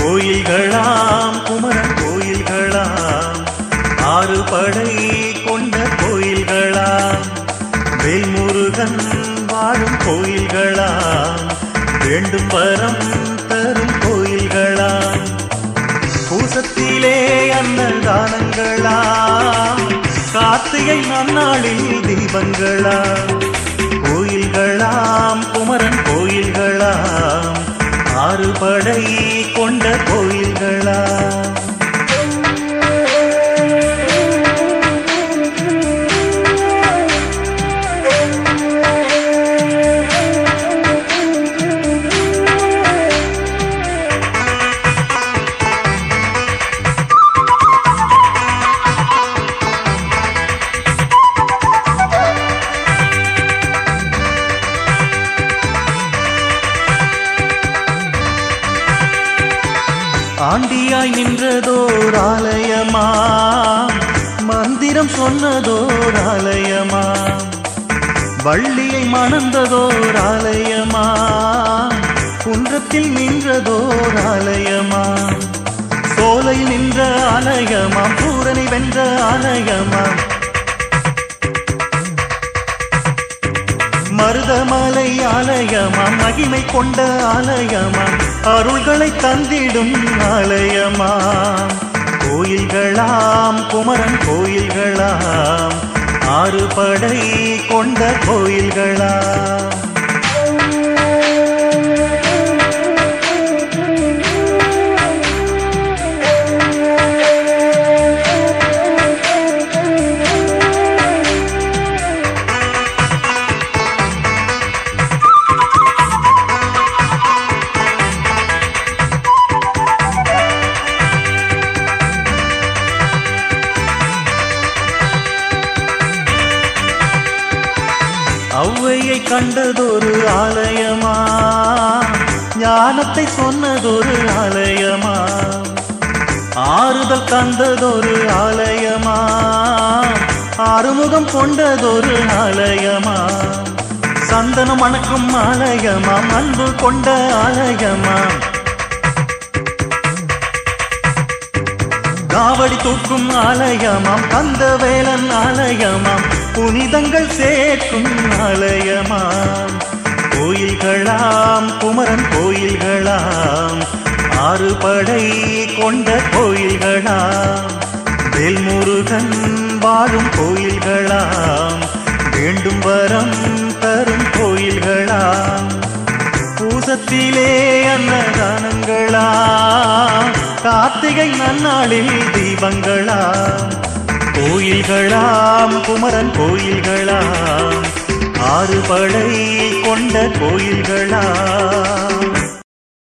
கோயில்களாம் குமரன் கோயில்களாம் ஆறு படை கொண்ட கோயில்களாம் வேல்முருகன் வாழும் கோயில்களாம் வேண்டும் வரம் தரும் கோயில்களாம். பூசத்திலே அன்னதானங்களாம் கார்த்திகை நன்னாளில் தீபங்களாம். ஆறு படை கொண்ட கோயில்களா? ஆண்டியாய் நின்றதோர் ஆலயமா? மந்திரம் சொன்னதோர் ஆலயமா? வள்ளியை மணந்ததோர் ஆலயமா? குன்றத்தில் நின்றதோர் ஆலயமா? சோலையில் நின்ற ஆலயமா? பூரணி வென்ற ஆலயம்? மருதமலை ஆலயமாம் மகிமை கொண்ட ஆலயமாம் அருள்களை தந்திடும் ஆலயமாம் கோயில்களாம் குமரன் கோயில்களாம். ஆறு படை கொண்ட கோயில்களாம். ஔவையை கண்டதொரு ஆலயமா? ஞானத்தை சொன்னதொரு ஆலயமா? ஆறுதல் தந்ததொரு ஆலயமா? ஆறுமுகம் கொண்டதொரு ஆலயமா? சந்தனம் மணக்கும் ஆலயமா? அன்பு கொண்ட ஆலயமா? காவடி தூக்கும் ஆலயமாம் கந்த வேலன் ஆலயமாம் புனிதங்கள் சேர்க்கும் ஆலயமாம். கோயில்களாம் குமரன் கோயில்களாம். ஆறு படை கொண்ட கோயில்களாம். வேல்முருகன் வாழும் கோயில்களாம். வேண்டும் வரம் தரும் கோயில்களாம். பூசத்திலே அன்னதானங்களா கார்த்திகை நன்னாளில் தீபங்களாம். கோயில்களாம் குமரன் கோயில்களாம் ஆறு படை கொண்ட கோயில்களாம்.